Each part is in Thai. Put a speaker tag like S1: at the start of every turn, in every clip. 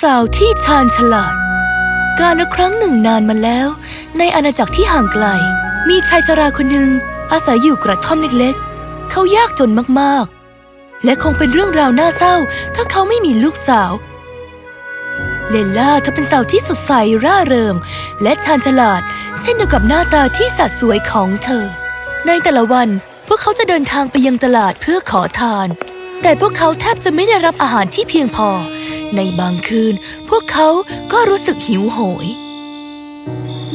S1: สาวที่ชาญฉลาด การละครั้งหนึ่งนานมาแล้ว ในอาณาจักรที่ห่างไกล มีชายชราคนหนึ่งอาศัยอยู่กระท่อมเล็กๆ เขายากจนมากๆ และคงเป็นเรื่องราวน่าเศร้า ถ้าเขาไม่มีลูกสาว เลล่าเธอเป็นสาวที่สดใสร่าเริง และชาญฉลาด เช่นเดียวกับหน้าตาที่สะสวยของเธอ ในแต่ละวันพวกเขาจะเดินทางไปยังตลาดเพื่อขอทาน แต่พวกเขาแทบจะไม่ได้รับอาหารที่เพียงพอ ในบางคืน พวกเขาก็รู้สึกหิวโหย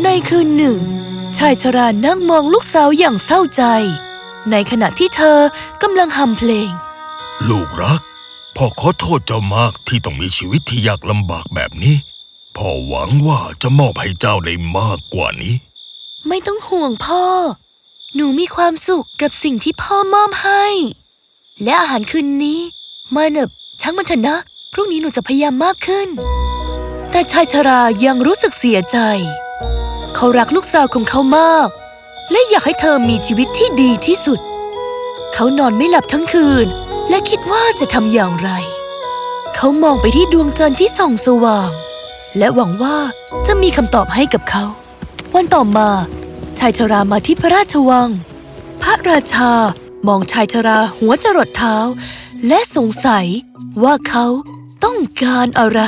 S1: ในคืนหนึ่ง ชายชรานั่งมองลูกสาวอย่างเศร้าใจ ในขณะที่เธอกำลังฮัมเพลง
S2: ลูกรัก พ่อขอโทษเจ้ามากที่ต้องมีชีวิตที่ยากลำบากแบบนี้ พ่อหวังว่าจะมอบให้เจ้าได้มากกว่านี้
S1: ไม่ต้องห่วงพ่อ หนูมีความสุขกับสิ่งที่พ่อมอบให้ และอาหารคืนนี้มาเนบช่างมันเถอะนะ พรุ่งนี้หนูจะพยายามมากขึ้น แต่ชายชรายังรู้สึกเสียใจ เขารักลูกสาวของเขามาก และอยากให้เธอมีชีวิตที่ดีที่สุด เขานอนไม่หลับทั้งคืน และคิดว่าจะทำอย่างไร เขามองไปที่ดวงจันทร์ที่ส่องสว่าง และหวังว่าจะมีคำตอบให้กับเขา วันต่อมา ชายชรามาที่พระราชวัง พระราชามองชายชราหัวจรดเท้า และสงสัยว่าเขา ต้องการอะไร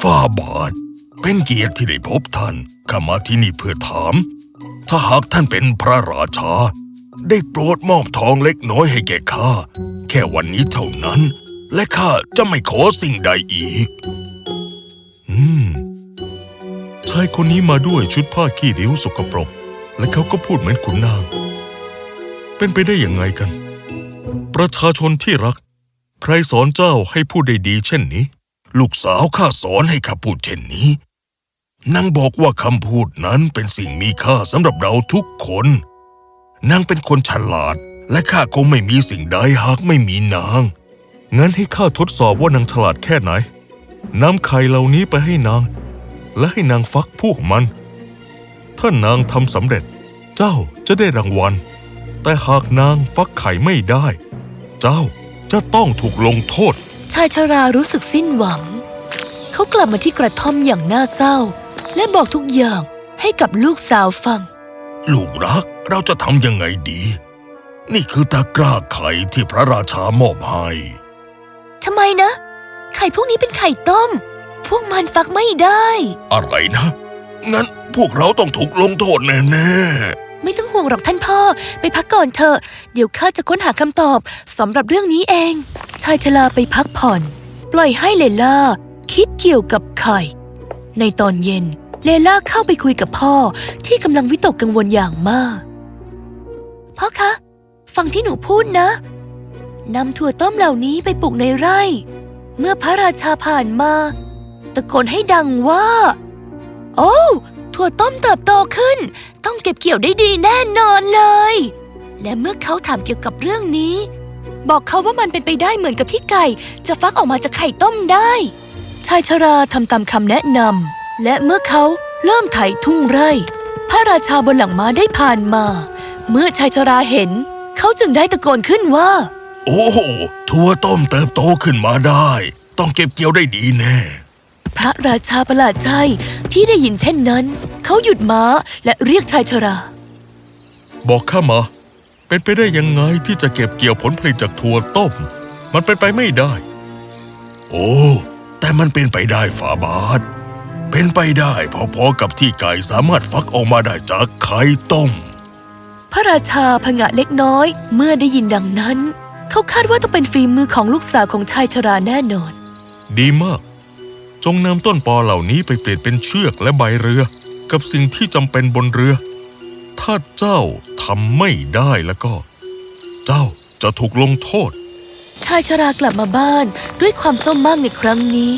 S2: ฝ้าบาท เป็นเกียรติที่ได้พบท่านข้ามาที่นี่เพื่อถาม ถ้าหากท่านเป็นพระราชา ได้โปรดมอบทองเล็กน้อยให้แก่ข้า แค่วันนี้เท่านั้น และข้าจะไม่ขอสิ่งใดอีก
S3: อืมชายคนนี้มาด้วยชุดผ้าขี้ริ้วสกปรก และเขาก็พูดเหมือนขุนนาง เป็นไปได้อยังไงกัน ประชาชนที่รัก ใครสอนเจ้าให้พูดได้ดีเช่นนี้
S2: ลูกสาวข้าสอนให้ข้าพูดเช่นนี้ นางบอกว่าคำพูดนั้นเป็นสิ่งมีค่าสำหรับเราทุกคน นางเป็นคนฉลาด และข้าคงไม่มีสิ่งใดหากไม่มีนาง
S3: งั้นให้ข้าทดสอบว่านางฉลาดแค่ไหนนำไข่เหล่านี้ไปให้นาง และให้นางฟักพวกมัน ถ้านางทำสำเร็จ เจ้าจะได้รางวัล แต่หากนางฟักไข่ไม่ได้ เจ้า จะต้องถูกลงโทษ
S1: ชายชรารู้สึกสิ้นหวัง เขากลับมาที่กระท่อมอย่างน่าเศร้า และบอกทุกอย่างให้กับลูกสาวฟัง
S2: ลูกรักเราจะทำยังไงดี นี่คือตะกร้าไข่ที่พระราชามอบให้
S1: ทำไมนะ ไข่พวกนี้เป็นไข่ต้ม พวกมันฟักไม่ได้
S2: อะไรนะ งั้นพวกเราต้องถูกลงโทษแน่
S1: ไม่ต้องห่วงหรอกท่านพ่อ ไปพักก่อนเถอะ เดี๋ยวข้าจะค้นหาคำตอบสำหรับเรื่องนี้เอง ชายชราไปพักผ่อน ปล่อยให้เลล่า คิดเกี่ยวกับไข่ ในตอนเย็น เลล่าเข้าไปคุยกับพ่อที่กำลังวิตกกังวลอย่างมาก พ่อคะ ฟังที่หนูพูดนะนำถั่วต้มเหล่านี้ไปปลูกในไร่ เมื่อพระราชาผ่านมา ตะโกนให้ดังว่า โอ้ ถั่วต้มเติบโตขึ้น ต้องเก็บเกี่ยวได้ดีแน่นอนเลย และเมื่อเขาถามเกี่ยวกับเรื่องนี้ บอกเขาว่ามันเป็นไปได้เหมือนกับที่ไก่ จะฟักออกมาจากไข่ต้มได้ ชายชราทำตามคำแนะนำและเมื่อเขาเริ่มไถทุ่งไร่ พระราชาบนหลังม้าได้ผ่านมา เมื่อชายชราเห็น เขาจึงได้ตะโกนขึ้นว่า
S2: โอ้ถั่วต้มเติบโตขึ้นมาได้ ต้องเก็บเกี่ยวได้ดีแน่
S1: พระราชาประหลาดใจที่ได้ยินเช่นนั้น เขาหยุดม้าและเรียกชายชรา
S3: บอกข้ามา เป็นไปได้ยังไงที่จะเก็บเกี่ยวผลผลิตจากถั่วต้ม มันเป็นไปไม่ได้
S2: โอ้แต่มันเป็นไปได้ฝาบาท เป็นไปได้พอๆกับที่ไก่สามารถฟักออกมาได้จากไข่ต้ม
S1: พระราชาผงะเล็กน้อยเมื่อได้ยินดังนั้น เขาคาดว่าต้องเป็นฝีมือของลูกสาวของชายชราแน่นอน
S3: ดีมาก จงนำต้นปอเหล่านี้ไปเปลี่ยนเป็นเชือกและใบเรือ กับสิ่งที่จำเป็นบนเรือ ถ้าเจ้าทำไม่ได้แล้วก็ เจ้าจะถูกลงโทษ
S1: ชายชรากลับมาบ้านด้วยความเศร้ามากในครั้งนี้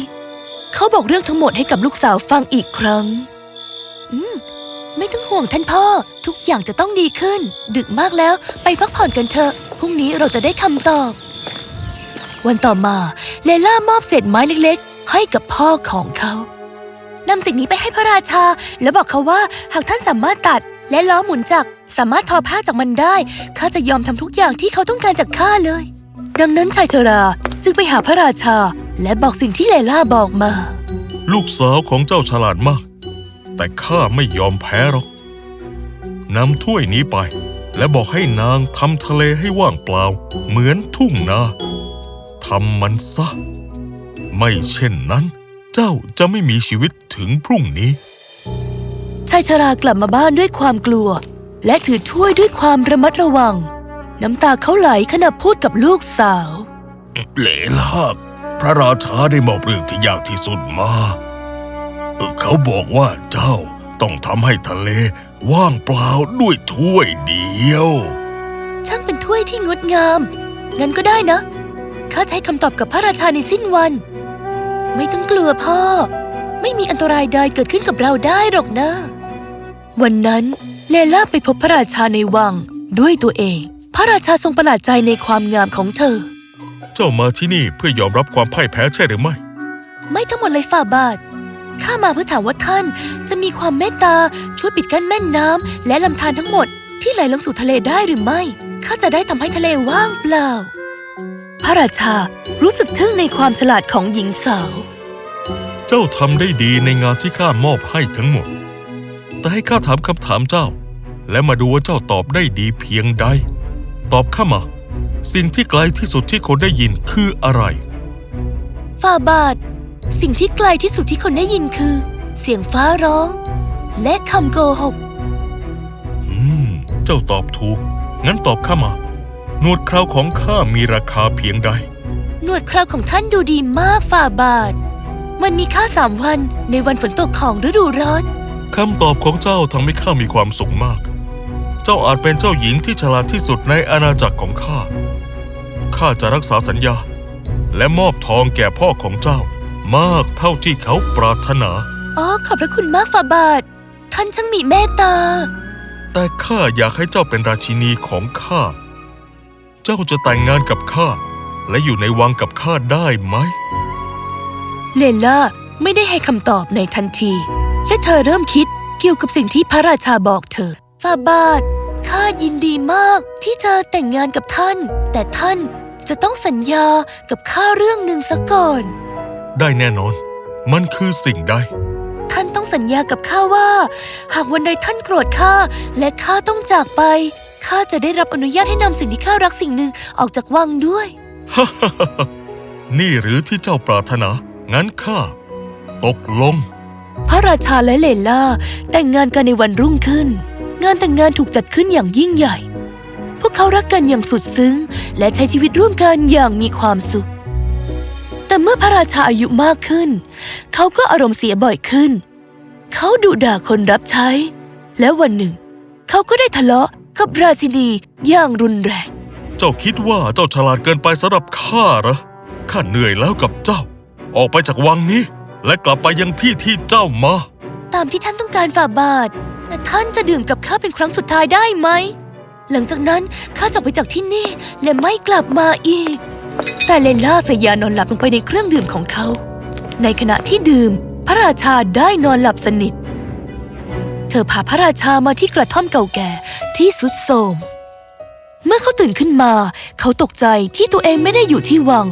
S1: เขาบอกเรื่องทั้งหมดให้กับลูกสาวฟังอีกครั้ง อืม ไม่ต้องห่วงท่านพ่อ ทุกอย่างจะต้องดีขึ้น ดึกมากแล้วไปพักผ่อนกันเถอะพรุ่งนี้เราจะได้คำตอบ วันต่อมาเลล่ามอบเศษไม้เล็กๆ ให้กับพ่อของเขานำสิ่งนี้ไปให้พระราชา แล้วบอกเขาว่าหากท่านสามารถตัดและล้อหมุนจักรสามารถทอผ้าจากมันได้ ข้าจะยอมทำทุกอย่างที่เขาต้องการจากข้าเลย ดังนั้นชายชราจึงไปหาพระราชา และบอกสิ่งที่เลล่าบอกมา
S3: ลูกสาวของเจ้าฉลาดมาก แต่ข้าไม่ยอมแพ้หรอกนำถ้วยนี้ไป และบอกให้นางทำทะเลให้ว่างเปล่า เหมือนทุ่งนาทำมันซะ ไม่เช่นนั้น เจ้าจะไม่มีชีวิตถึงพรุ่งนี้
S1: ชายชรากลับมาบ้านด้วยความกลัว และถือถ้วยด้วยความระมัดระวัง น้ำตาเขาไหลขณะพูดกับลูกสาว
S2: เลลาพระราชาได้มอบเรื่องที่ยากที่สุดมาเอ่อเขาบอกว่าเจ้าต้องทำให้ทะเลว่างเปล่าด้วยถ้วยเดียว
S1: ช่างเป็นถ้วยที่งดงาม งั้นก็ได้นะ ข้าจะให้คำตอบกับพระราชาในสิ้นวัน ไม่ต้องกลัวพ่อ ไม่มีอันตรายใดเกิดขึ้นกับเราได้หรอกนะ วันนั้นเลล่าไปพบพระราชาในวังด้วยตัวเอง พระราชาทรงประหลาดใจในความงามของเธอ
S3: เจ้ามาที่นี่เพื่อยอมรับความพ่ายแพ้ใช่หรือไม่
S1: ไม่ทั้งหมดเลยฝ่าบาท ข้ามาเพื่อถามว่าท่านจะมีความเมตตาช่วยปิดกั้นแม่น้ำและลำธารทั้งหมด ที่ไหลลงสู่ทะเลได้หรือไม่ ข้าจะได้ทำให้ทะเลว่างเปล่า พระราชารู้สึกทึ่งในความฉลาดของหญิงสาว
S3: เจ้าทำได้ดีในงานที่ข้ามอบให้ทั้งหมด แต่ให้ข้าถามคำถามเจ้า และมาดูว่าเจ้าตอบได้ดีเพียงใด ตอบข้ามา สิ่งที่ไกลที่สุดที่คนได้ยินคืออะไร
S1: ฝ่าบาท สิ่งที่ไกลที่สุดที่คนได้ยินคือ เสียงฟ้าร้อง และคำโกหก
S3: อืม เจ้าตอบถูก งั้นตอบข้ามาห นวดเคราวของข้ามีราคาเพียงใด
S1: หนวดเคราวของท่านดูดีมากฝ่าบาท มันมีค่าสามวันในวันฝนตกของฤดูร้อน
S3: คำตอบของเจ้าทำให้ข้ามีความสุขมาก เจ้าอาจเป็นเจ้าหญิงที่ฉลาดที่สุดในอาณาจักรของข้า ข้าจะรักษาสัญญา และมอบทองแก่พ่อของเจ้ามากเท่าที่เขาปรารถนา
S1: อ๋อ ขอบพระคุณมากฝ่าบาท ท่านช่างมีเมตตา
S3: แต่ข้าอยากให้เจ้าเป็นราชินีของข้า เจ้าจะแต่งงานกับข้า และอยู่ในวังกับข้าได้ไหม
S1: เลล่าไม่ได้ให้คำตอบในทันที และเธอเริ่มคิดเกี่ยวกับสิ่งที่พระราชาบอกเธอฝ่าบาทข้ายินดีมากที่จะแต่งงานกับท่าน แต่ท่านจะต้องสัญญากับข้าเรื่องหนึ่งซะก่อน
S3: ได้แน่นอน มันคือสิ่งใด
S1: ท่านต้องสัญญากับข้าว่า หากวันใดท่านโกรธข้าและข้าต้องจากไป ข้าจะได้รับอนุญาตให้นำสิ่งที่ข้ารักสิ่งหนึ่งออกจากวังด้วย
S3: นี่หรือที่เจ้าปรารถนา งั้นข้าตกลง
S1: พระราชาและเลล่าแต่งงานกันในวันรุ่งขึ้น งานแต่งงานถูกจัดขึ้นอย่างยิ่งใหญ่ พวกเขารักกันอย่างสุดซึ้ง และใช้ชีวิตร่วมกันอย่างมีความสุข แต่เมื่อพระราชาอายุมากขึ้น เขาก็อารมณ์เสียบ่อยขึ้น เขาดุด่าคนรับใช้ และวันหนึ่ง เขาก็ได้ทะเลาะ กับราชินีอย่างรุนแรง
S3: เจ้าคิดว่าเจ้าฉลาดเกินไปสำหรับข้าเหรอ ข้าเหนื่อยแล้วกับเจ้า ออกไปจากวังนี้ และกลับไปยังที่ที่เจ้ามา
S1: ตามที่ท่านต้องการฝ่าบาท แต่ท่านจะดื่มกับข้าเป็นครั้งสุดท้ายได้ไหม หลังจากนั้นข้าจะออกไปจากที่นี่และไม่กลับมาอีก แต่เลนล่าใส่ยานอนหลับลงไปในเครื่องดื่มของเขา ในขณะที่ดื่ม พระราชาได้นอนหลับสนิท เธอพาพระราชามาที่กระท่อมเก่าแก่ ที่สุดโทรมเมื่อเขาตื่นขึ้นมา เขาตกใจที่ตัวเองไม่ได้อยู่ที่วัง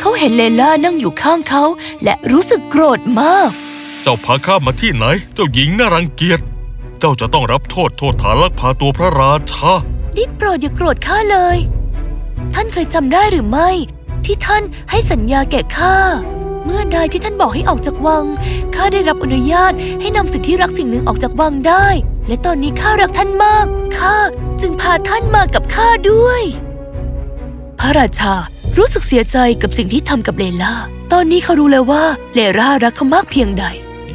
S1: เขาเห็นเลล่านั่งอยู่ข้างเขา และรู้สึกโกรธมาก
S3: เจ้าพาข้ามาที่ไหน เจ้าหญิงน่ารังเกียจ เจ้าจะต้องรับโทษโทษฐานลักพาตัวพระราชา
S1: ได้โปรดอย่าโกรธข้าเลย ท่านเคยจำได้หรือไม่ ที่ท่านให้สัญญาแก่ข้าเมื่อใดที่ท่านบอกให้ออกจากวังข้าได้รับอนุญาตให้นำสิ่งที่รักสิ่งหนึ่งออกจากวังได้ และตอนนี้ข้ารักท่านมาก ข้าจึงพาท่านมากับข้าด้วย พระราชารู้สึกเสียใจกับสิ่งที่ทำกับเลล่า ตอนนี้เขารู้แล้วว่าเลล่ารักเขามากเพียงใด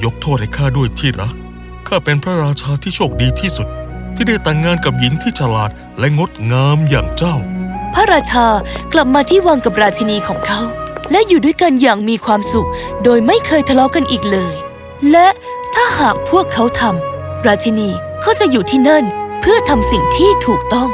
S3: ยกโทษให้ข้าด้วยที่รัก ข้าเป็นพระราชาที่โชคดีที่สุด ที่ได้แต่งงานกับหญิงที่ฉลาดและงดงามอย่างเจ้า
S1: พระราชากลับมาที่วังกับราชินีของเขา และอยู่ด้วยกันอย่างมีความสุข โดยไม่เคยทะเลาะกันอีกเลย และถ้าหากพวกเขาทำ ราชินีเขาจะอยู่ที่นั่นเพื่อทำสิ่งที่ถูกต้อง